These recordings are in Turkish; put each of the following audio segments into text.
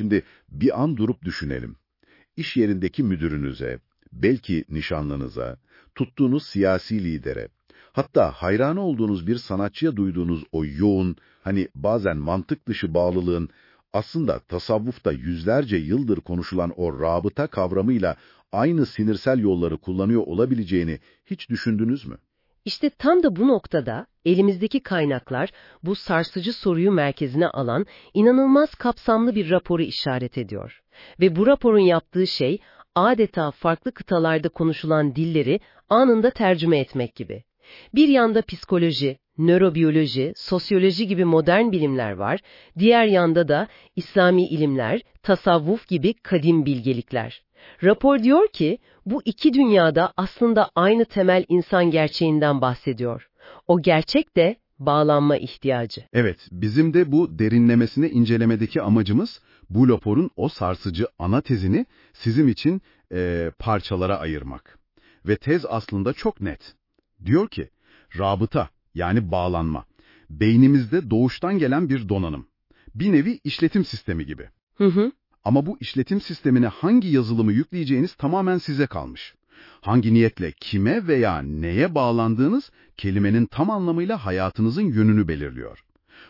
Şimdi bir an durup düşünelim. İş yerindeki müdürünüze, belki nişanlınıza, tuttuğunuz siyasi lidere, hatta hayran olduğunuz bir sanatçıya duyduğunuz o yoğun, hani bazen mantık dışı bağlılığın aslında tasavvufta yüzlerce yıldır konuşulan o rabıta kavramıyla aynı sinirsel yolları kullanıyor olabileceğini hiç düşündünüz mü? İşte tam da bu noktada elimizdeki kaynaklar bu sarsıcı soruyu merkezine alan inanılmaz kapsamlı bir raporu işaret ediyor. Ve bu raporun yaptığı şey adeta farklı kıtalarda konuşulan dilleri anında tercüme etmek gibi. Bir yanda psikoloji, nörobiyoloji, sosyoloji gibi modern bilimler var, diğer yanda da İslami ilimler, tasavvuf gibi kadim bilgelikler. Rapor diyor ki, bu iki dünyada aslında aynı temel insan gerçeğinden bahsediyor. O gerçek de bağlanma ihtiyacı. Evet, bizim de bu derinlemesine incelemedeki amacımız bu raporun o sarsıcı ana tezini sizin için e, parçalara ayırmak. Ve tez aslında çok net. Diyor ki, rabıta yani bağlanma, beynimizde doğuştan gelen bir donanım. Bir nevi işletim sistemi gibi. Hı hı. Ama bu işletim sistemine hangi yazılımı yükleyeceğiniz tamamen size kalmış. Hangi niyetle kime veya neye bağlandığınız kelimenin tam anlamıyla hayatınızın yönünü belirliyor.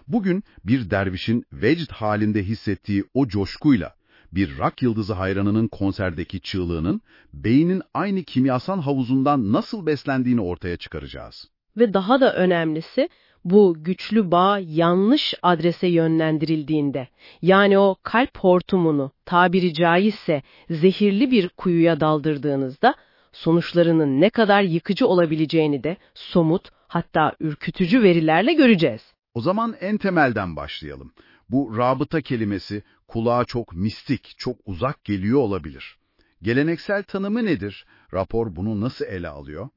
Bugün bir dervişin vecd halinde hissettiği o coşkuyla, bir rock yıldızı hayranının konserdeki çığlığının beynin aynı kimyasal havuzundan nasıl beslendiğini ortaya çıkaracağız. Ve daha da önemlisi bu güçlü bağ yanlış adrese yönlendirildiğinde, yani o kalp hortumunu tabiri caizse zehirli bir kuyuya daldırdığınızda, sonuçlarının ne kadar yıkıcı olabileceğini de somut hatta ürkütücü verilerle göreceğiz. O zaman en temelden başlayalım. Bu rabıta kelimesi kulağa çok mistik, çok uzak geliyor olabilir. Geleneksel tanımı nedir? Rapor bunu nasıl ele alıyor?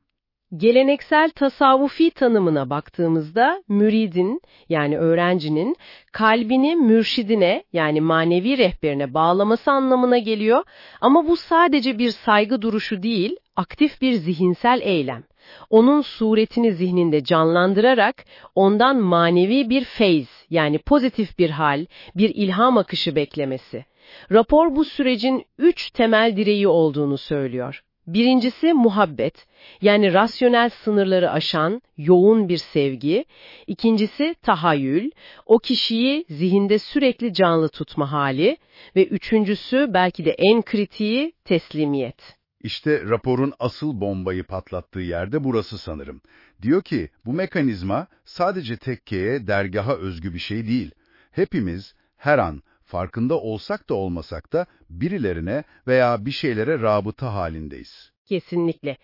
Geleneksel tasavvufi tanımına baktığımızda müridin yani öğrencinin kalbini mürşidine yani manevi rehberine bağlaması anlamına geliyor ama bu sadece bir saygı duruşu değil, aktif bir zihinsel eylem. Onun suretini zihninde canlandırarak ondan manevi bir feyz yani pozitif bir hal, bir ilham akışı beklemesi. Rapor bu sürecin üç temel direği olduğunu söylüyor. Birincisi muhabbet, yani rasyonel sınırları aşan yoğun bir sevgi. İkincisi tahayyül, o kişiyi zihinde sürekli canlı tutma hali. Ve üçüncüsü belki de en kritiği teslimiyet. İşte raporun asıl bombayı patlattığı yerde burası sanırım. Diyor ki bu mekanizma sadece tekkeye, dergaha özgü bir şey değil. Hepimiz her an farkında olsak da olmasak da birilerine veya bir şeylere rabıta halindeyiz. Kesinlikle.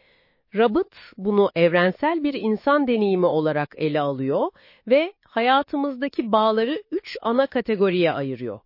Rabıt bunu evrensel bir insan deneyimi olarak ele alıyor ve hayatımızdaki bağları üç ana kategoriye ayırıyor.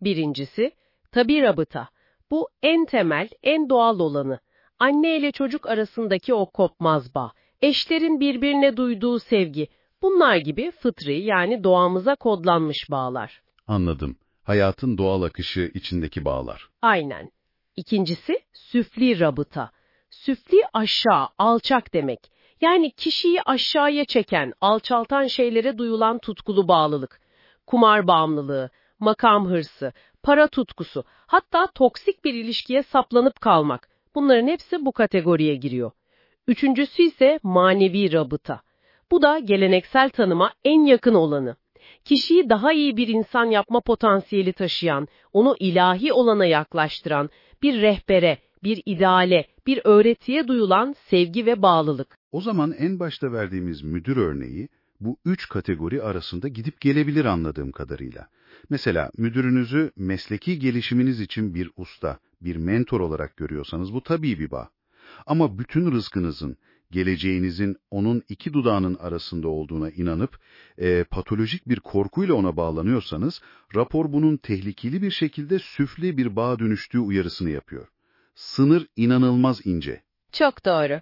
Birincisi, tabi rabıta. Bu en temel, en doğal olanı. Anne ile çocuk arasındaki o kopmaz bağ, eşlerin birbirine duyduğu sevgi, bunlar gibi fıtri yani doğamıza kodlanmış bağlar. Anladım hayatın doğal akışı içindeki bağlar. Aynen. İkincisi süfli rabıta. Süfli aşağı, alçak demek. Yani kişiyi aşağıya çeken, alçaltan şeylere duyulan tutkulu bağlılık. Kumar bağımlılığı, makam hırsı, para tutkusu, hatta toksik bir ilişkiye saplanıp kalmak. Bunların hepsi bu kategoriye giriyor. Üçüncüsü ise manevi rabıta. Bu da geleneksel tanıma en yakın olanı kişiyi daha iyi bir insan yapma potansiyeli taşıyan, onu ilahi olana yaklaştıran bir rehbere, bir ideale, bir öğretiye duyulan sevgi ve bağlılık. O zaman en başta verdiğimiz müdür örneği bu üç kategori arasında gidip gelebilir anladığım kadarıyla. Mesela müdürünüzü mesleki gelişiminiz için bir usta, bir mentor olarak görüyorsanız bu tabii bir bağ. Ama bütün rızkınızın, geleceğinizin onun iki dudağının arasında olduğuna inanıp e, patolojik bir korkuyla ona bağlanıyorsanız, rapor bunun tehlikeli bir şekilde süfli bir bağa dönüştüğü uyarısını yapıyor. Sınır inanılmaz ince. Çok doğru.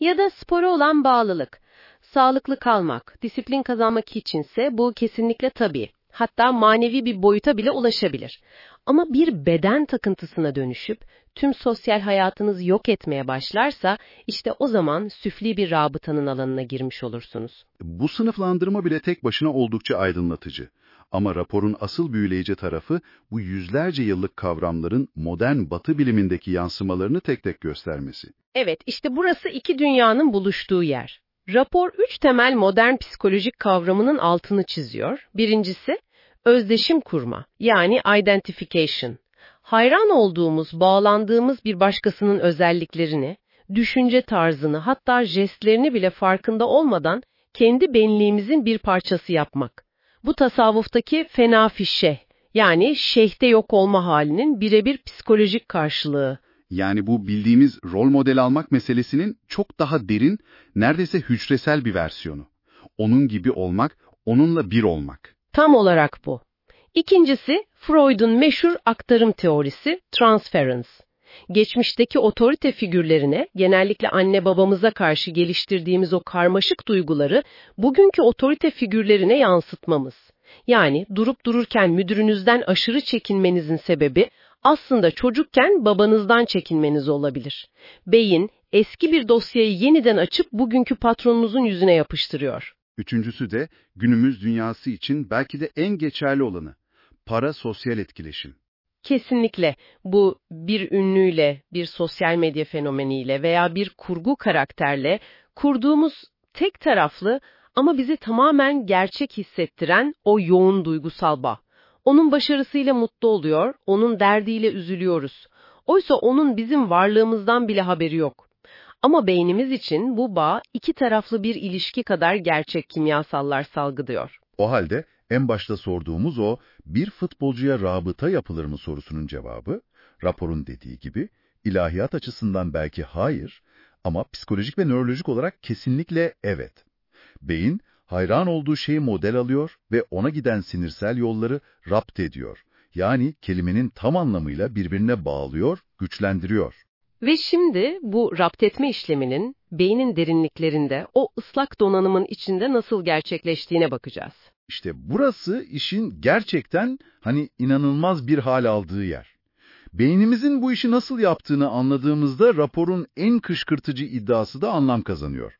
Ya da spora olan bağlılık. Sağlıklı kalmak, disiplin kazanmak içinse bu kesinlikle tabii. Hatta manevi bir boyuta bile ulaşabilir. Ama bir beden takıntısına dönüşüp tüm sosyal hayatınız yok etmeye başlarsa işte o zaman süfli bir rabıtanın alanına girmiş olursunuz. Bu sınıflandırma bile tek başına oldukça aydınlatıcı. Ama raporun asıl büyüleyici tarafı bu yüzlerce yıllık kavramların modern batı bilimindeki yansımalarını tek tek göstermesi. Evet, işte burası iki dünyanın buluştuğu yer. Rapor üç temel modern psikolojik kavramının altını çiziyor. Birincisi, özdeşim kurma, yani identification. Hayran olduğumuz, bağlandığımız bir başkasının özelliklerini, düşünce tarzını, hatta jestlerini bile farkında olmadan kendi benliğimizin bir parçası yapmak. Bu tasavvuftaki fena fişe, yani şeyhte yok olma halinin birebir psikolojik karşılığı. Yani bu bildiğimiz rol model almak meselesinin çok daha derin, neredeyse hücresel bir versiyonu. Onun gibi olmak, onunla bir olmak. Tam olarak bu. İkincisi, Freud'un meşhur aktarım teorisi, transference. Geçmişteki otorite figürlerine, genellikle anne babamıza karşı geliştirdiğimiz o karmaşık duyguları bugünkü otorite figürlerine yansıtmamız. Yani durup dururken müdürünüzden aşırı çekinmenizin sebebi aslında çocukken babanızdan çekinmeniz olabilir. Beyin eski bir dosyayı yeniden açıp bugünkü patronunuzun yüzüne yapıştırıyor. Üçüncüsü de günümüz dünyası için belki de en geçerli olanı. Para sosyal etkileşim. Kesinlikle bu bir ünlüyle, bir sosyal medya fenomeniyle veya bir kurgu karakterle kurduğumuz tek taraflı ama bizi tamamen gerçek hissettiren o yoğun duygusal bağ. Onun başarısıyla mutlu oluyor, onun derdiyle üzülüyoruz. Oysa onun bizim varlığımızdan bile haberi yok. Ama beynimiz için bu bağ iki taraflı bir ilişki kadar gerçek kimyasallar salgılıyor. O halde en başta sorduğumuz o bir futbolcuya rabıta yapılır mı sorusunun cevabı, raporun dediği gibi ilahiyat açısından belki hayır ama psikolojik ve nörolojik olarak kesinlikle evet. Beyin hayran olduğu şeyi model alıyor ve ona giden sinirsel yolları rapt ediyor. Yani kelimenin tam anlamıyla birbirine bağlıyor, güçlendiriyor. Ve şimdi bu rapt etme işleminin beynin derinliklerinde o ıslak donanımın içinde nasıl gerçekleştiğine bakacağız. İşte burası işin gerçekten hani inanılmaz bir hal aldığı yer. Beynimizin bu işi nasıl yaptığını anladığımızda raporun en kışkırtıcı iddiası da anlam kazanıyor.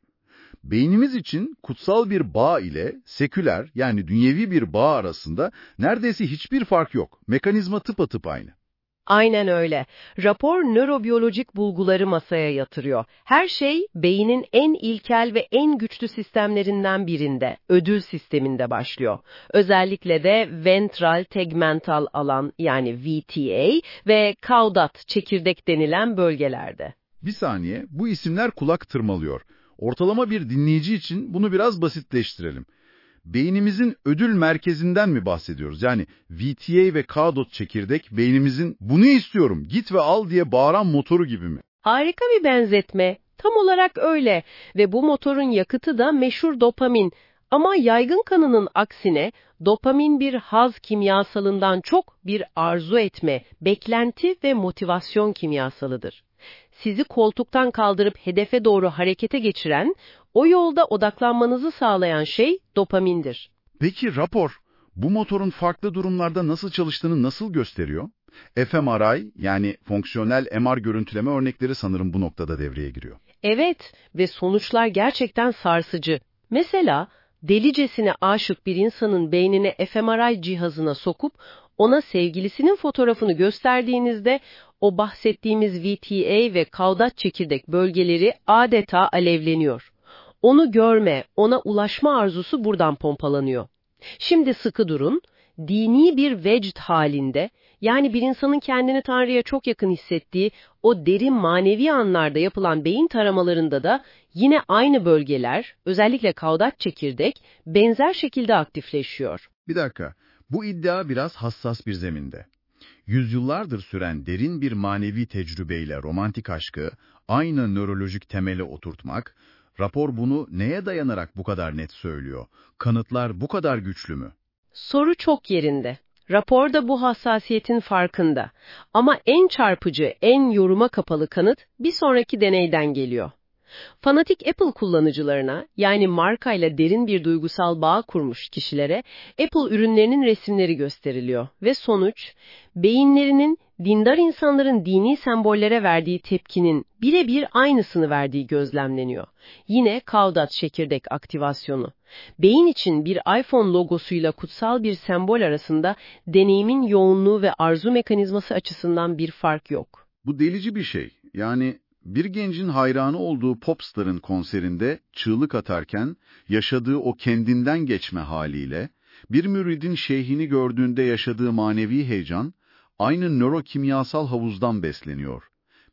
Beynimiz için kutsal bir bağ ile seküler yani dünyevi bir bağ arasında neredeyse hiçbir fark yok. Mekanizma tıpatıp aynı. Aynen öyle. Rapor nörobiyolojik bulguları masaya yatırıyor. Her şey beynin en ilkel ve en güçlü sistemlerinden birinde, ödül sisteminde başlıyor. Özellikle de ventral tegmental alan yani VTA ve kaudat çekirdek denilen bölgelerde. Bir saniye, bu isimler kulak tırmalıyor. Ortalama bir dinleyici için bunu biraz basitleştirelim. Beynimizin ödül merkezinden mi bahsediyoruz? Yani VTA ve K-dot çekirdek beynimizin bunu istiyorum git ve al diye bağıran motoru gibi mi? Harika bir benzetme. Tam olarak öyle ve bu motorun yakıtı da meşhur dopamin. Ama yaygın kanının aksine dopamin bir haz kimyasalından çok bir arzu etme, beklenti ve motivasyon kimyasalıdır. Sizi koltuktan kaldırıp hedefe doğru harekete geçiren, o yolda odaklanmanızı sağlayan şey dopamindir. Peki rapor, bu motorun farklı durumlarda nasıl çalıştığını nasıl gösteriyor? fMRI yani fonksiyonel MR görüntüleme örnekleri sanırım bu noktada devreye giriyor. Evet ve sonuçlar gerçekten sarsıcı. Mesela delicesine aşık bir insanın beynine fMRI cihazına sokup ona sevgilisinin fotoğrafını gösterdiğinizde o bahsettiğimiz VTA ve kavdat çekirdek bölgeleri adeta alevleniyor. Onu görme, ona ulaşma arzusu buradan pompalanıyor. Şimdi sıkı durun, dini bir vecd halinde, yani bir insanın kendini Tanrı'ya çok yakın hissettiği o derin manevi anlarda yapılan beyin taramalarında da yine aynı bölgeler, özellikle kavdat çekirdek, benzer şekilde aktifleşiyor. Bir dakika, bu iddia biraz hassas bir zeminde. Yüzyıllardır süren derin bir manevi tecrübeyle romantik aşkı aynı nörolojik temele oturtmak, rapor bunu neye dayanarak bu kadar net söylüyor? Kanıtlar bu kadar güçlü mü? Soru çok yerinde. Rapor da bu hassasiyetin farkında. Ama en çarpıcı, en yoruma kapalı kanıt bir sonraki deneyden geliyor. Fanatik Apple kullanıcılarına yani markayla derin bir duygusal bağ kurmuş kişilere Apple ürünlerinin resimleri gösteriliyor ve sonuç beyinlerinin dindar insanların dini sembollere verdiği tepkinin birebir aynısını verdiği gözlemleniyor. Yine Kaudat çekirdek aktivasyonu. Beyin için bir iPhone logosuyla kutsal bir sembol arasında deneyimin yoğunluğu ve arzu mekanizması açısından bir fark yok. Bu delici bir şey. Yani bir gencin hayranı olduğu popstarın konserinde çığlık atarken yaşadığı o kendinden geçme haliyle, bir müridin şeyhini gördüğünde yaşadığı manevi heyecan, aynı nörokimyasal havuzdan besleniyor.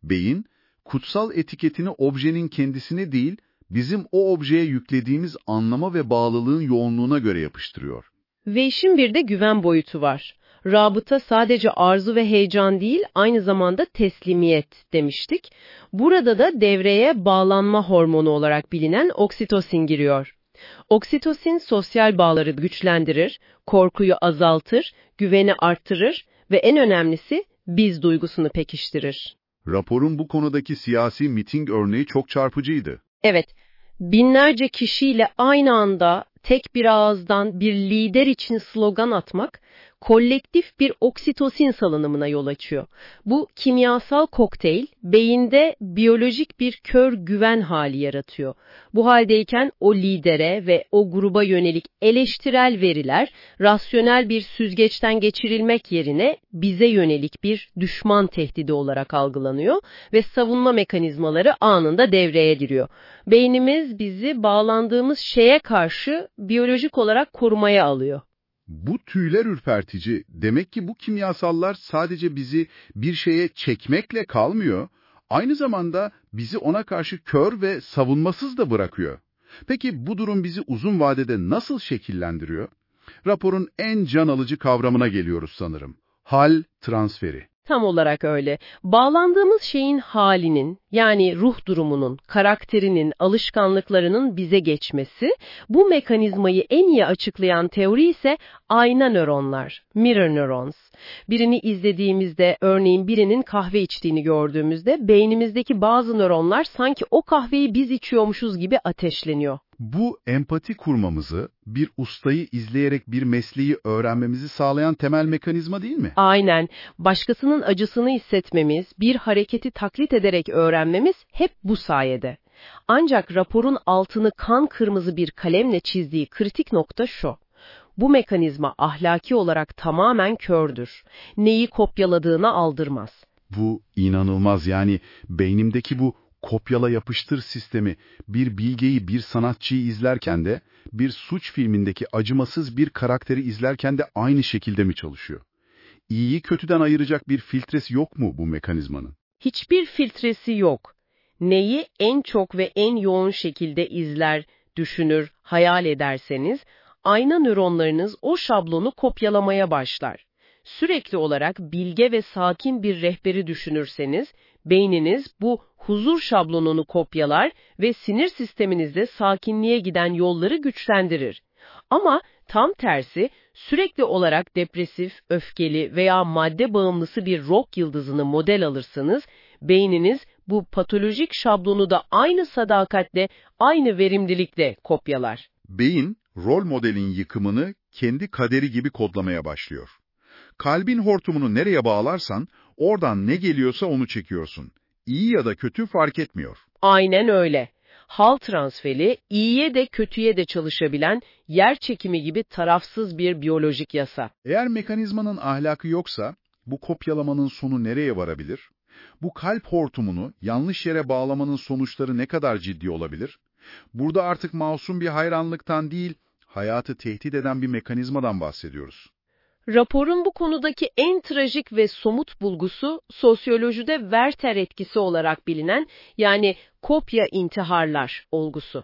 Beyin, kutsal etiketini objenin kendisine değil, bizim o objeye yüklediğimiz anlama ve bağlılığın yoğunluğuna göre yapıştırıyor. Ve işin bir de güven boyutu var. Rabıta sadece arzu ve heyecan değil, aynı zamanda teslimiyet demiştik. Burada da devreye bağlanma hormonu olarak bilinen oksitosin giriyor. Oksitosin sosyal bağları güçlendirir, korkuyu azaltır, güveni arttırır ve en önemlisi biz duygusunu pekiştirir. Raporun bu konudaki siyasi miting örneği çok çarpıcıydı. Evet, binlerce kişiyle aynı anda tek bir ağızdan bir lider için slogan atmak, kolektif bir oksitosin salınımına yol açıyor. Bu kimyasal kokteyl beyinde biyolojik bir kör güven hali yaratıyor. Bu haldeyken o lidere ve o gruba yönelik eleştirel veriler rasyonel bir süzgeçten geçirilmek yerine bize yönelik bir düşman tehdidi olarak algılanıyor ve savunma mekanizmaları anında devreye giriyor. Beynimiz bizi bağlandığımız şeye karşı biyolojik olarak korumaya alıyor. Bu tüyler ürpertici. Demek ki bu kimyasallar sadece bizi bir şeye çekmekle kalmıyor, aynı zamanda bizi ona karşı kör ve savunmasız da bırakıyor. Peki bu durum bizi uzun vadede nasıl şekillendiriyor? Raporun en can alıcı kavramına geliyoruz sanırım. Hal transferi. Tam olarak öyle. Bağlandığımız şeyin halinin, yani ruh durumunun, karakterinin, alışkanlıklarının bize geçmesi, bu mekanizmayı en iyi açıklayan teori ise ayna nöronlar, mirror neurons. Birini izlediğimizde, örneğin birinin kahve içtiğini gördüğümüzde, beynimizdeki bazı nöronlar sanki o kahveyi biz içiyormuşuz gibi ateşleniyor. Bu empati kurmamızı, bir ustayı izleyerek bir mesleği öğrenmemizi sağlayan temel mekanizma değil mi? Aynen. Başkasının acısını hissetmemiz, bir hareketi taklit ederek öğrenmemiz hep bu sayede. Ancak raporun altını kan kırmızı bir kalemle çizdiği kritik nokta şu. Bu mekanizma ahlaki olarak tamamen kördür. Neyi kopyaladığına aldırmaz. Bu inanılmaz yani beynimdeki bu kopyala yapıştır sistemi bir bilgeyi, bir sanatçıyı izlerken de, bir suç filmindeki acımasız bir karakteri izlerken de aynı şekilde mi çalışıyor? İyiyi kötüden ayıracak bir filtresi yok mu bu mekanizmanın? Hiçbir filtresi yok. Neyi en çok ve en yoğun şekilde izler, düşünür, hayal ederseniz, ayna nöronlarınız o şablonu kopyalamaya başlar. Sürekli olarak bilge ve sakin bir rehberi düşünürseniz, beyniniz bu huzur şablonunu kopyalar ve sinir sisteminizde sakinliğe giden yolları güçlendirir. Ama tam tersi sürekli olarak depresif, öfkeli veya madde bağımlısı bir rock yıldızını model alırsanız, beyniniz bu patolojik şablonu da aynı sadakatle, aynı verimlilikle kopyalar. Beyin, rol modelin yıkımını kendi kaderi gibi kodlamaya başlıyor. Kalbin hortumunu nereye bağlarsan, oradan ne geliyorsa onu çekiyorsun iyi ya da kötü fark etmiyor. Aynen öyle. Hal transferi iyiye de kötüye de çalışabilen yer çekimi gibi tarafsız bir biyolojik yasa. Eğer mekanizmanın ahlakı yoksa bu kopyalamanın sonu nereye varabilir? Bu kalp hortumunu yanlış yere bağlamanın sonuçları ne kadar ciddi olabilir? Burada artık masum bir hayranlıktan değil, hayatı tehdit eden bir mekanizmadan bahsediyoruz. Raporun bu konudaki en trajik ve somut bulgusu sosyolojide Werther etkisi olarak bilinen yani kopya intiharlar olgusu.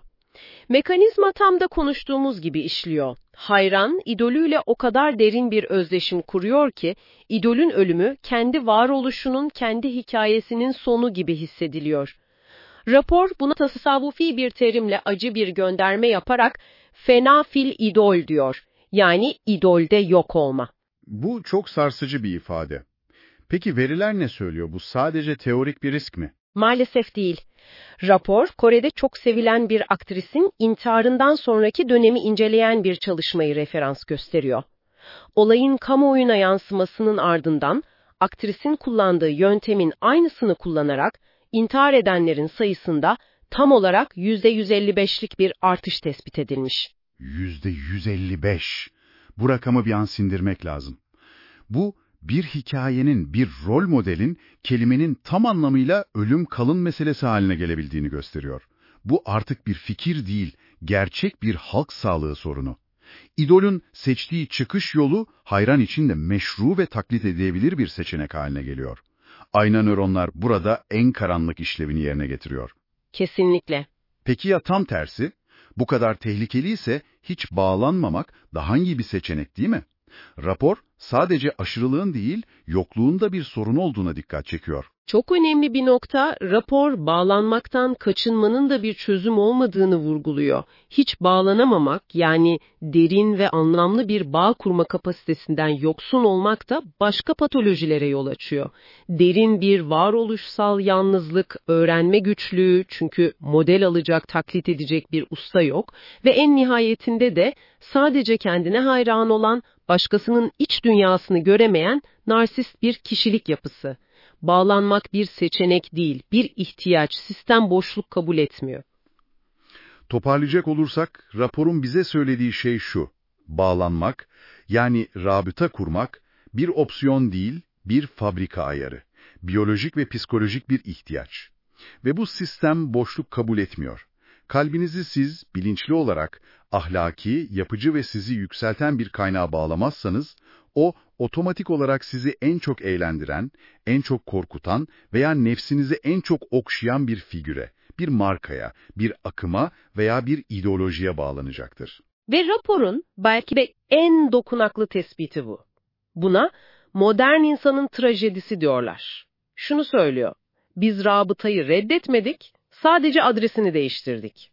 Mekanizma tam da konuştuğumuz gibi işliyor. Hayran, idolüyle o kadar derin bir özdeşim kuruyor ki, idolün ölümü kendi varoluşunun, kendi hikayesinin sonu gibi hissediliyor. Rapor buna tasavvufi bir terimle acı bir gönderme yaparak fena fil idol diyor yani idolde yok olma. Bu çok sarsıcı bir ifade. Peki veriler ne söylüyor? Bu sadece teorik bir risk mi? Maalesef değil. Rapor, Kore'de çok sevilen bir aktrisin intiharından sonraki dönemi inceleyen bir çalışmayı referans gösteriyor. Olayın kamuoyuna yansımasının ardından aktrisin kullandığı yöntemin aynısını kullanarak intihar edenlerin sayısında tam olarak %155'lik bir artış tespit edilmiş. Yüzde 155. Bu rakamı bir an sindirmek lazım. Bu, bir hikayenin, bir rol modelin kelimenin tam anlamıyla ölüm kalın meselesi haline gelebildiğini gösteriyor. Bu artık bir fikir değil, gerçek bir halk sağlığı sorunu. İdolün seçtiği çıkış yolu hayran için de meşru ve taklit edilebilir bir seçenek haline geliyor. Ayna nöronlar burada en karanlık işlevini yerine getiriyor. Kesinlikle. Peki ya tam tersi? Bu kadar tehlikeliyse hiç bağlanmamak daha iyi bir seçenek değil mi? Rapor sadece aşırılığın değil, yokluğun da bir sorun olduğuna dikkat çekiyor. Çok önemli bir nokta, rapor bağlanmaktan kaçınmanın da bir çözüm olmadığını vurguluyor. Hiç bağlanamamak, yani derin ve anlamlı bir bağ kurma kapasitesinden yoksun olmak da başka patolojilere yol açıyor. Derin bir varoluşsal yalnızlık, öğrenme güçlüğü çünkü model alacak, taklit edecek bir usta yok ve en nihayetinde de sadece kendine hayran olan, başkasının iç dünyasını göremeyen narsist bir kişilik yapısı bağlanmak bir seçenek değil, bir ihtiyaç, sistem boşluk kabul etmiyor. Toparlayacak olursak, raporun bize söylediği şey şu, bağlanmak, yani rabıta kurmak, bir opsiyon değil, bir fabrika ayarı, biyolojik ve psikolojik bir ihtiyaç. Ve bu sistem boşluk kabul etmiyor. Kalbinizi siz bilinçli olarak ahlaki, yapıcı ve sizi yükselten bir kaynağa bağlamazsanız, o otomatik olarak sizi en çok eğlendiren, en çok korkutan veya nefsinizi en çok okşayan bir figüre, bir markaya, bir akıma veya bir ideolojiye bağlanacaktır. Ve raporun belki de en dokunaklı tespiti bu. Buna modern insanın trajedisi diyorlar. Şunu söylüyor, biz rabıtayı reddetmedik, sadece adresini değiştirdik.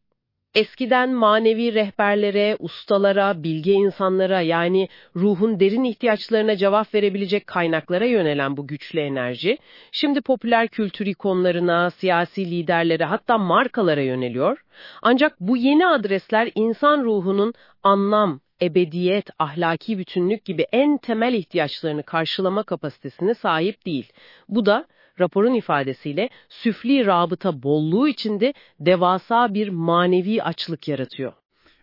Eskiden manevi rehberlere, ustalara, bilge insanlara yani ruhun derin ihtiyaçlarına cevap verebilecek kaynaklara yönelen bu güçlü enerji, şimdi popüler kültür ikonlarına, siyasi liderlere hatta markalara yöneliyor. Ancak bu yeni adresler insan ruhunun anlam, ebediyet, ahlaki bütünlük gibi en temel ihtiyaçlarını karşılama kapasitesine sahip değil. Bu da raporun ifadesiyle süfli rabıta bolluğu içinde devasa bir manevi açlık yaratıyor.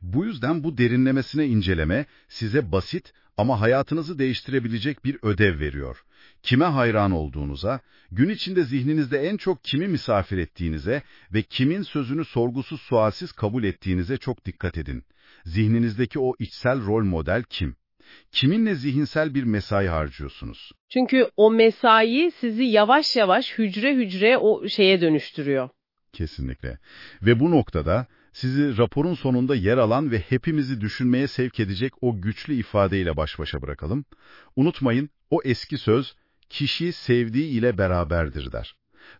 Bu yüzden bu derinlemesine inceleme size basit ama hayatınızı değiştirebilecek bir ödev veriyor. Kime hayran olduğunuza, gün içinde zihninizde en çok kimi misafir ettiğinize ve kimin sözünü sorgusuz sualsiz kabul ettiğinize çok dikkat edin. Zihninizdeki o içsel rol model kim? Kiminle zihinsel bir mesai harcıyorsunuz? Çünkü o mesai sizi yavaş yavaş hücre hücre o şeye dönüştürüyor. Kesinlikle. Ve bu noktada sizi raporun sonunda yer alan ve hepimizi düşünmeye sevk edecek o güçlü ifadeyle baş başa bırakalım. Unutmayın, o eski söz, kişi sevdiği ile beraberdir der.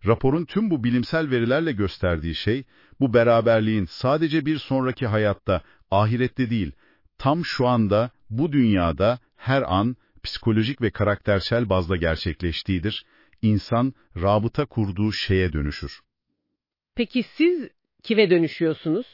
Raporun tüm bu bilimsel verilerle gösterdiği şey, bu beraberliğin sadece bir sonraki hayatta, ahirette değil, tam şu anda bu dünyada her an psikolojik ve karaktersel bazda gerçekleştiğidir. İnsan rabıta kurduğu şeye dönüşür. Peki siz kime dönüşüyorsunuz?